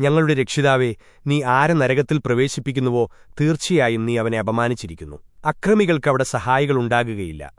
ഞങ്ങളുടെ രക്ഷിതാവേ നീ ആരെ നരകത്തിൽ പ്രവേശിപ്പിക്കുന്നുവോ തീർച്ചയായും നീ അവനെ അപമാനിച്ചിരിക്കുന്നു. അക്രമികൾക്കവിടെ സഹായികളുണ്ടാകുകയില്ല